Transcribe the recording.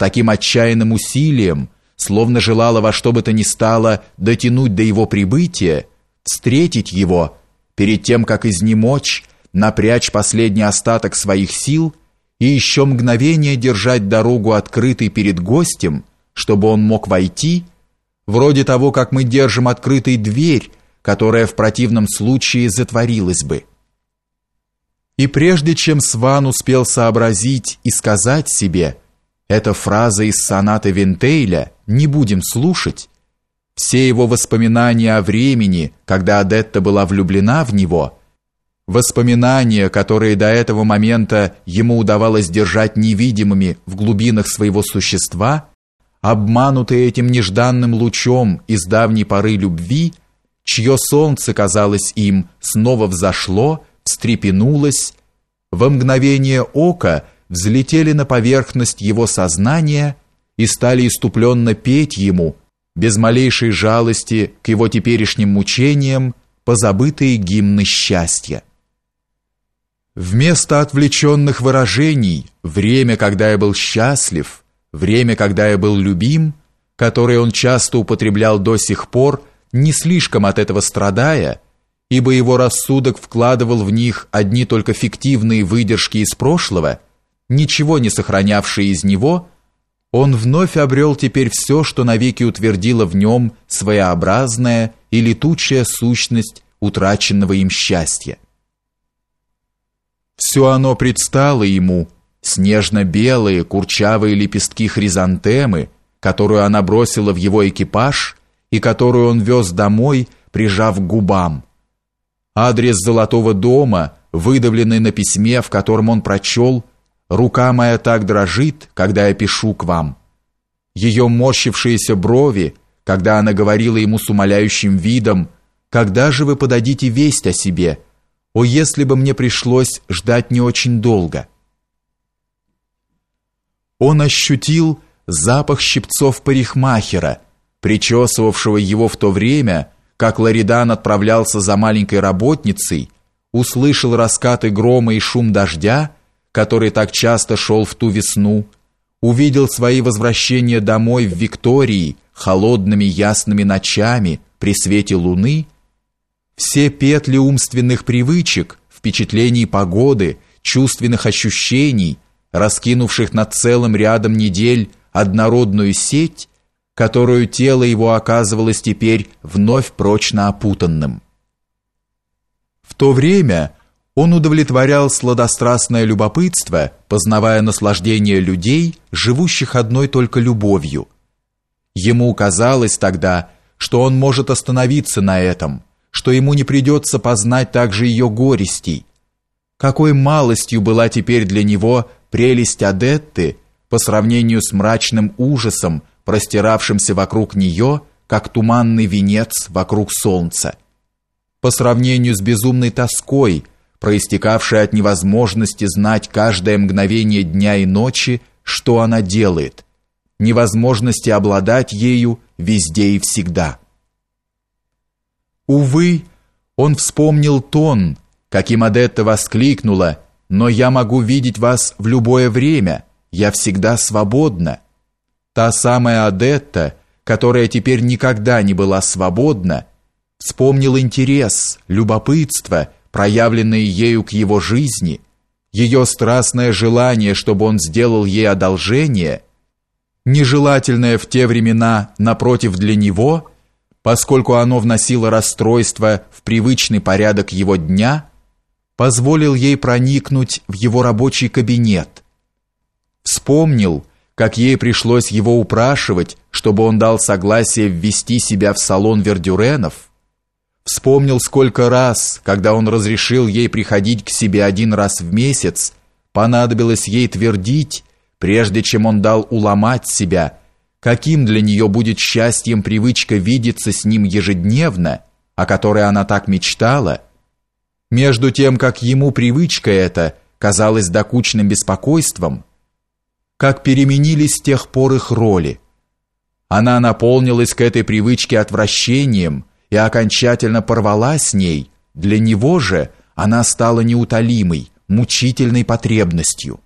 таким отчаянным усилием, словно желала во что бы то ни стало дотянуть до его прибытия, встретить его, перед тем, как изнемочь, напрячь последний остаток своих сил и еще мгновение держать дорогу открытой перед гостем, чтобы он мог войти, вроде того, как мы держим открытой дверь, которая в противном случае затворилась бы. И прежде чем Сван успел сообразить и сказать себе «эта фраза из сонаты Винтейля не будем слушать», все его воспоминания о времени, когда Адетта была влюблена в него, воспоминания, которые до этого момента ему удавалось держать невидимыми в глубинах своего существа, обманутые этим нежданным лучом из давней поры любви, чье солнце, казалось им, снова взошло, встрепенулась, во мгновение ока взлетели на поверхность его сознания и стали иступленно петь ему, без малейшей жалости к его теперешним мучениям, позабытые гимны счастья. Вместо отвлеченных выражений «время, когда я был счастлив», «время, когда я был любим», которые он часто употреблял до сих пор, не слишком от этого страдая, ибо его рассудок вкладывал в них одни только фиктивные выдержки из прошлого, ничего не сохранявшие из него, он вновь обрел теперь все, что навеки утвердило в нем своеобразная и летучая сущность утраченного им счастья. Все оно предстало ему, снежно-белые курчавые лепестки хризантемы, которую она бросила в его экипаж и которую он вез домой, прижав к губам, Адрес Золотого дома, выдавленный на письме, в котором он прочел «Рука моя так дрожит, когда я пишу к вам». Ее морщившиеся брови, когда она говорила ему с умоляющим видом «Когда же вы подадите весть о себе? О, если бы мне пришлось ждать не очень долго». Он ощутил запах щипцов парикмахера, причесывавшего его в то время, как Ларидан отправлялся за маленькой работницей, услышал раскаты грома и шум дождя, который так часто шел в ту весну, увидел свои возвращения домой в Виктории холодными ясными ночами при свете луны, все петли умственных привычек, впечатлений погоды, чувственных ощущений, раскинувших над целым рядом недель однородную сеть, которую тело его оказывалось теперь вновь прочно опутанным. В то время он удовлетворял сладострастное любопытство, познавая наслаждение людей, живущих одной только любовью. Ему казалось тогда, что он может остановиться на этом, что ему не придется познать также ее горестей. Какой малостью была теперь для него прелесть Адетты по сравнению с мрачным ужасом, простиравшимся вокруг нее, как туманный венец вокруг солнца. По сравнению с безумной тоской, проистекавшей от невозможности знать каждое мгновение дня и ночи, что она делает, невозможности обладать ею везде и всегда. Увы, он вспомнил тон, каким Адетта воскликнула, «Но я могу видеть вас в любое время, я всегда свободна». Та самая Адетта, которая теперь никогда не была свободна, вспомнил интерес, любопытство, проявленные ею к его жизни, ее страстное желание, чтобы он сделал ей одолжение, нежелательное в те времена напротив для него, поскольку оно вносило расстройство в привычный порядок его дня, позволил ей проникнуть в его рабочий кабинет. Вспомнил, как ей пришлось его упрашивать, чтобы он дал согласие ввести себя в салон Вердюренов, вспомнил сколько раз, когда он разрешил ей приходить к себе один раз в месяц, понадобилось ей твердить, прежде чем он дал уломать себя, каким для нее будет счастьем привычка видеться с ним ежедневно, о которой она так мечтала, между тем, как ему привычка эта казалась докучным беспокойством, как переменились с тех пор их роли. Она наполнилась к этой привычке отвращением и окончательно порвала с ней, для него же она стала неутолимой, мучительной потребностью.